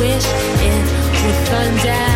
wish it would thunder.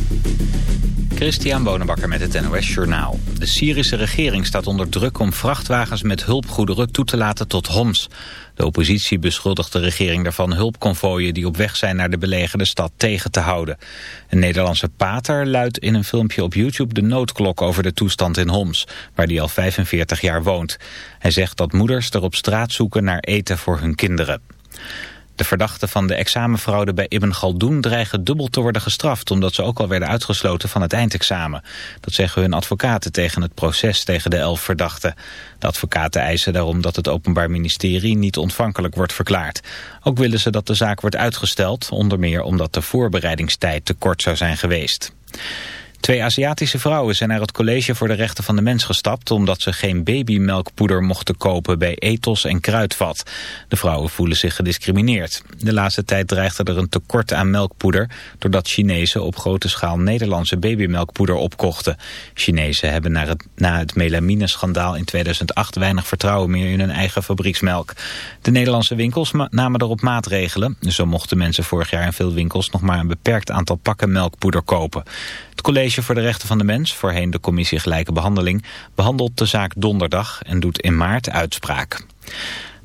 Christian Bonenbakker met het NOS Journaal. De Syrische regering staat onder druk om vrachtwagens met hulpgoederen toe te laten tot Homs. De oppositie beschuldigt de regering daarvan hulpconvooien die op weg zijn naar de belegerde stad tegen te houden. Een Nederlandse pater luidt in een filmpje op YouTube de noodklok over de toestand in Homs, waar hij al 45 jaar woont. Hij zegt dat moeders er op straat zoeken naar eten voor hun kinderen. De verdachten van de examenfraude bij Ibn Galdoen dreigen dubbel te worden gestraft... omdat ze ook al werden uitgesloten van het eindexamen. Dat zeggen hun advocaten tegen het proces tegen de elf verdachten. De advocaten eisen daarom dat het Openbaar Ministerie niet ontvankelijk wordt verklaard. Ook willen ze dat de zaak wordt uitgesteld, onder meer omdat de voorbereidingstijd te kort zou zijn geweest. Twee Aziatische vrouwen zijn naar het College voor de Rechten van de Mens gestapt... omdat ze geen babymelkpoeder mochten kopen bij Ethos en Kruidvat. De vrouwen voelen zich gediscrimineerd. De laatste tijd dreigde er een tekort aan melkpoeder... doordat Chinezen op grote schaal Nederlandse babymelkpoeder opkochten. Chinezen hebben na het, na het melamine-schandaal in 2008 weinig vertrouwen meer in hun eigen fabrieksmelk. De Nederlandse winkels namen erop maatregelen. Zo mochten mensen vorig jaar in veel winkels nog maar een beperkt aantal pakken melkpoeder kopen. Het College voor de Rechten van de Mens, voorheen de Commissie Gelijke Behandeling, behandelt de zaak donderdag en doet in maart uitspraak.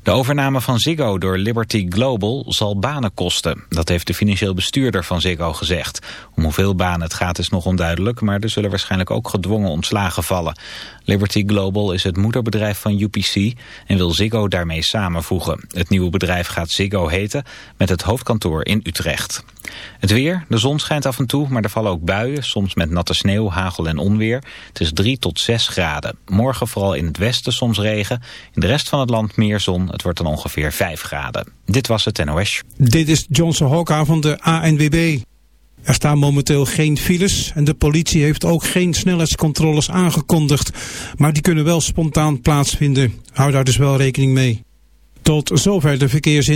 De overname van Ziggo door Liberty Global zal banen kosten. Dat heeft de financieel bestuurder van Ziggo gezegd. Om hoeveel banen het gaat is nog onduidelijk, maar er zullen waarschijnlijk ook gedwongen ontslagen vallen. Liberty Global is het moederbedrijf van UPC en wil Ziggo daarmee samenvoegen. Het nieuwe bedrijf gaat Ziggo heten met het hoofdkantoor in Utrecht. Het weer, de zon schijnt af en toe, maar er vallen ook buien, soms met natte sneeuw, hagel en onweer. Het is 3 tot 6 graden. Morgen vooral in het westen soms regen, in de rest van het land meer zon. Het wordt dan ongeveer 5 graden. Dit was het NOS. Dit is Johnson Hokka van de ANWB. Er staan momenteel geen files en de politie heeft ook geen snelheidscontroles aangekondigd. Maar die kunnen wel spontaan plaatsvinden. Hou daar dus wel rekening mee. Tot zover de verkeersin.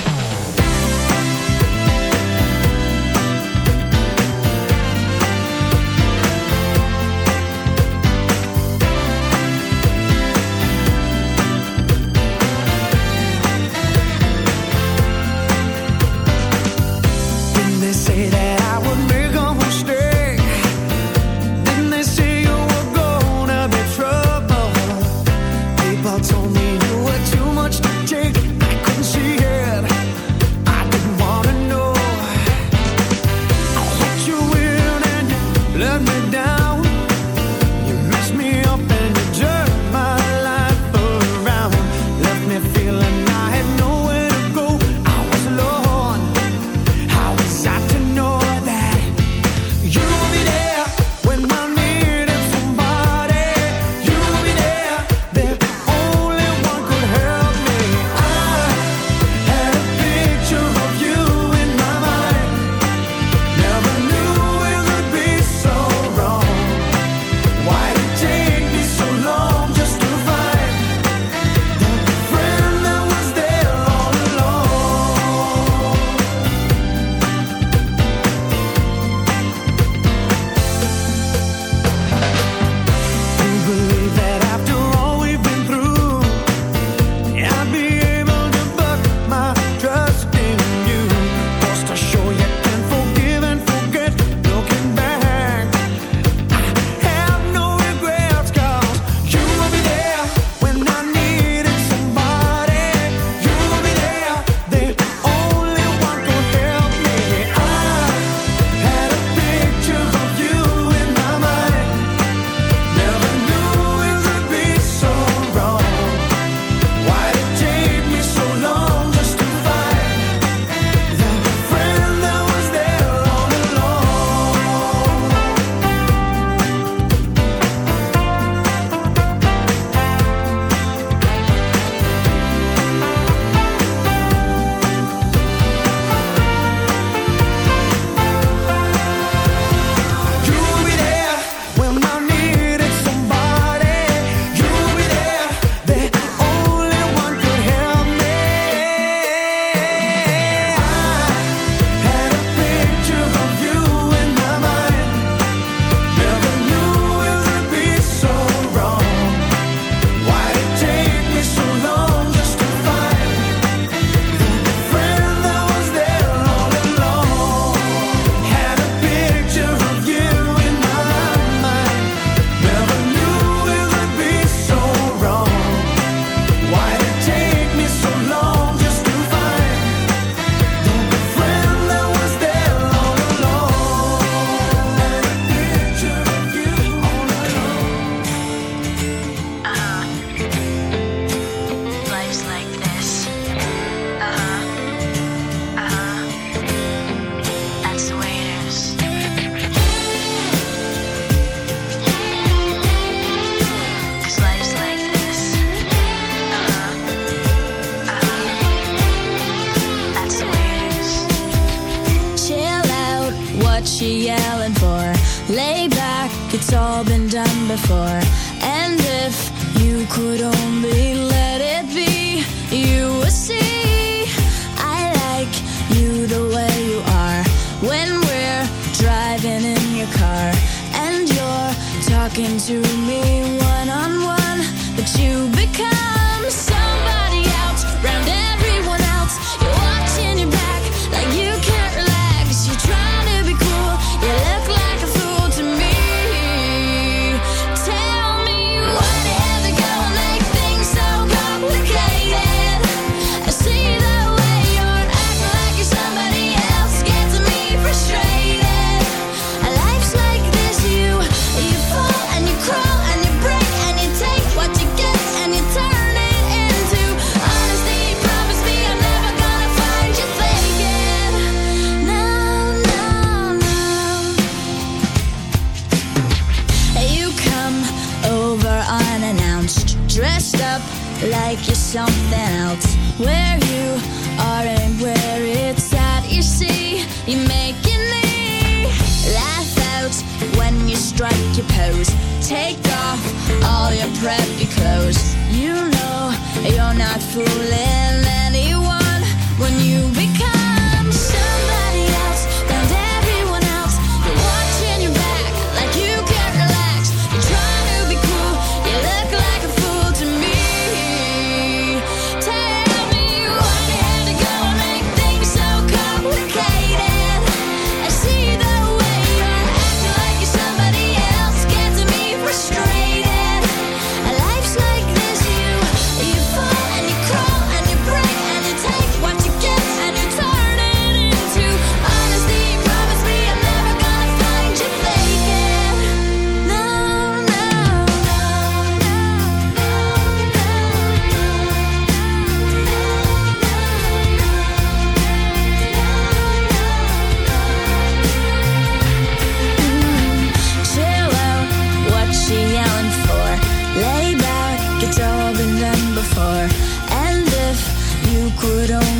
could only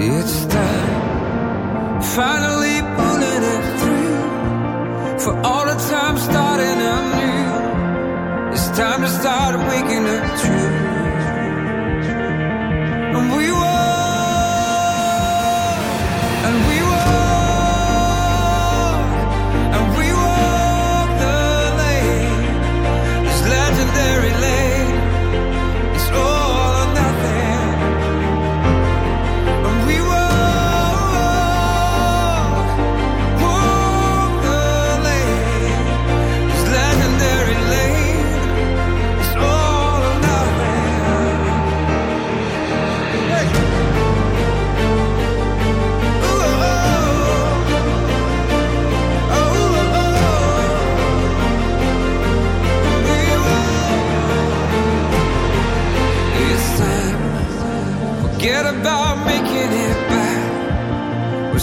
It's time, finally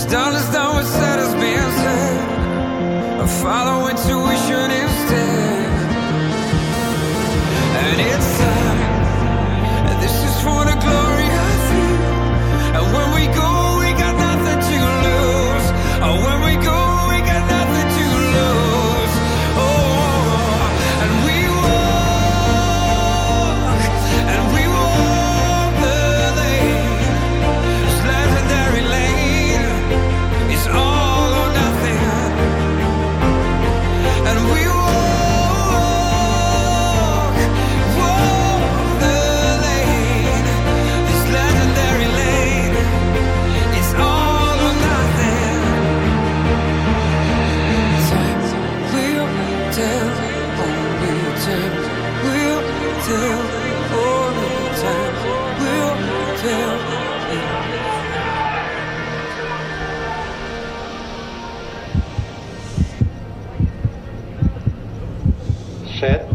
done as done, what's said has been said. I follow intuition Set.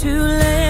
too late,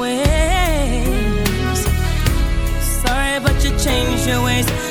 your ways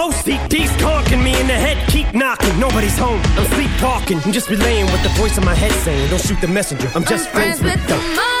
keep knocking. Nobody's home, I'm sleepwalking. I'm just relaying what the voice in my head saying. Don't shoot the messenger, I'm just I'm friends, with the the.